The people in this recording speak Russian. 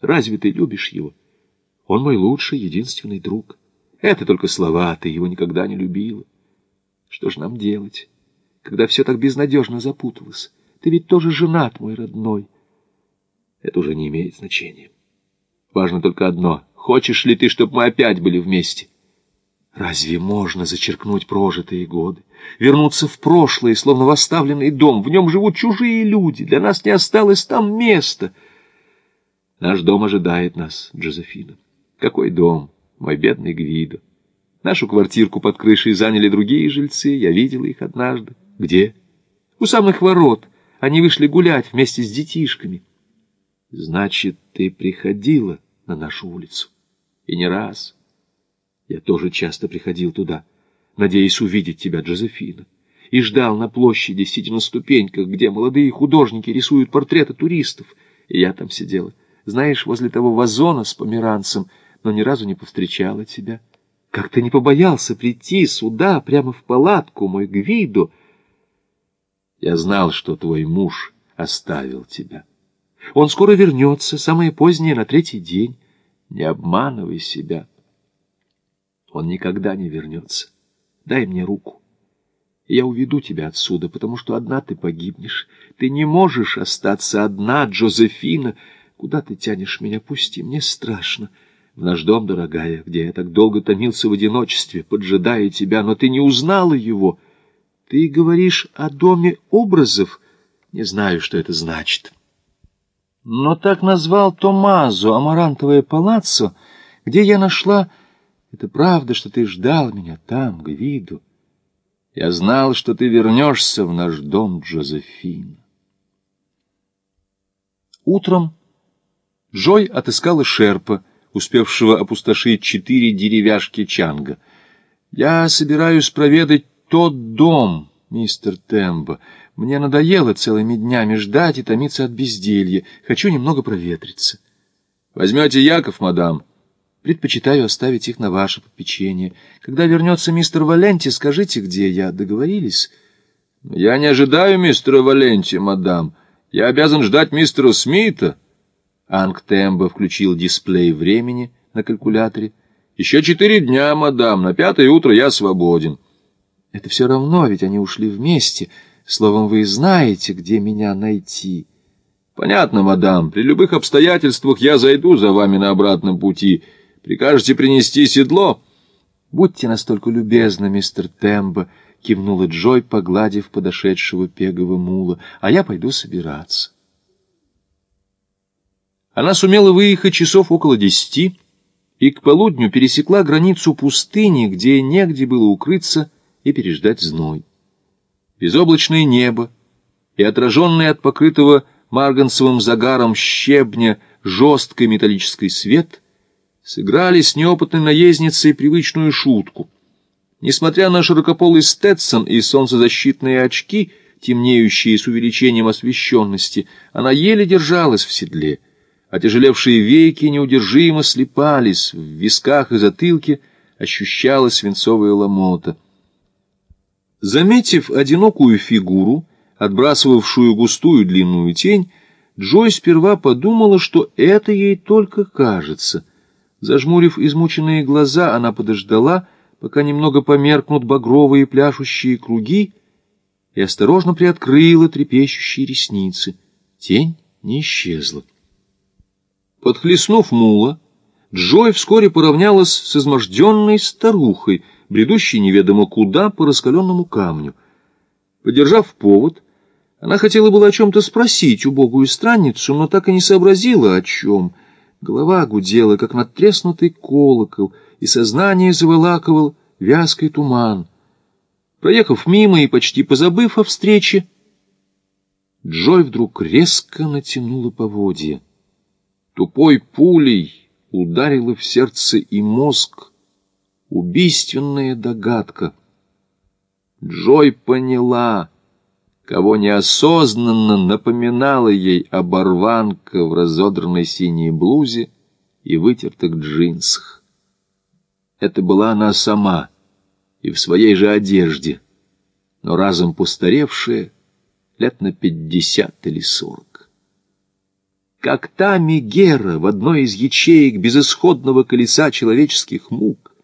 Разве ты любишь его? Он мой лучший, единственный друг. Это только слова, ты его никогда не любила. Что ж нам делать, когда все так безнадежно запуталось? Ты ведь тоже женат, мой родной. Это уже не имеет значения. Важно только одно. Хочешь ли ты, чтобы мы опять были вместе? Разве можно зачеркнуть прожитые годы? Вернуться в прошлое, словно в оставленный дом. В нем живут чужие люди. Для нас не осталось там места. Наш дом ожидает нас, Джозефина. Какой дом, мой бедный Гвидо? Нашу квартирку под крышей заняли другие жильцы. Я видела их однажды. Где? У самых ворот. Они вышли гулять вместе с детишками. Значит, ты приходила на нашу улицу. И не раз. Я тоже часто приходил туда, надеясь увидеть тебя, Джозефина, и ждал на площади, сидя на ступеньках, где молодые художники рисуют портреты туристов, и я там сидела, знаешь, возле того вазона с померанцем, но ни разу не повстречала тебя. Как ты не побоялся прийти сюда, прямо в палатку, мой Гвидо? Я знал, что твой муж оставил тебя. Он скоро вернется, самое позднее, на третий день. Не обманывай себя. Он никогда не вернется. Дай мне руку. Я уведу тебя отсюда, потому что одна ты погибнешь. Ты не можешь остаться одна, Джозефина. Куда ты тянешь меня? Пусти, мне страшно. В наш дом, дорогая, где я так долго томился в одиночестве, поджидая тебя, но ты не узнала его. Ты говоришь о доме образов? Не знаю, что это значит. Но так назвал Томазо Амарантовое палаццо, где я нашла... Это правда, что ты ждал меня там, к виду. Я знал, что ты вернешься в наш дом, Джозефина. Утром Джой отыскала Шерпа, успевшего опустошить четыре деревяшки Чанга. «Я собираюсь проведать тот дом, мистер Тембо. Мне надоело целыми днями ждать и томиться от безделья. Хочу немного проветриться». «Возьмете Яков, мадам?» Предпочитаю оставить их на ваше попечение. Когда вернется мистер Валенти, скажите, где я. Договорились? Я не ожидаю мистера Валенти, мадам. Я обязан ждать мистера Смита. Анг Тембо включил дисплей времени на калькуляторе. Еще четыре дня, мадам. На пятое утро я свободен. Это все равно, ведь они ушли вместе. Словом, вы знаете, где меня найти. Понятно, мадам. При любых обстоятельствах я зайду за вами на обратном пути. Прикажете принести седло? Будьте настолько любезны, мистер Тембо, кивнула Джой, погладив подошедшего пегого мула, а я пойду собираться. Она сумела выехать часов около десяти и к полудню пересекла границу пустыни, где негде было укрыться и переждать зной. Безоблачное небо и отраженный от покрытого марганцевым загаром щебня жесткий металлический свет — сыграли с неопытной наездницей привычную шутку. Несмотря на широкополый стетсон и солнцезащитные очки, темнеющие с увеличением освещенности, она еле держалась в седле. Отяжелевшие веки неудержимо слепались, в висках и затылке ощущалась свинцовая ломота. Заметив одинокую фигуру, отбрасывавшую густую длинную тень, Джой сперва подумала, что это ей только кажется — Зажмурив измученные глаза, она подождала, пока немного померкнут багровые пляшущие круги, и осторожно приоткрыла трепещущие ресницы. Тень не исчезла. Подхлестнув мула, Джой вскоре поравнялась с изможденной старухой, бредущей неведомо куда по раскаленному камню. Подержав повод, она хотела было о чем-то спросить убогую странницу, но так и не сообразила, о чем — Голова гудела, как надтреснутый колокол, и сознание заволакивал вязкий туман. Проехав мимо и почти позабыв о встрече, Джой вдруг резко натянула поводья. Тупой пулей ударила в сердце и мозг убийственная догадка. Джой поняла — кого неосознанно напоминала ей оборванка в разодранной синей блузе и вытертых джинсах. Это была она сама и в своей же одежде, но разом постаревшая лет на пятьдесят или сорок. Как та Мегера в одной из ячеек безысходного колеса человеческих мук.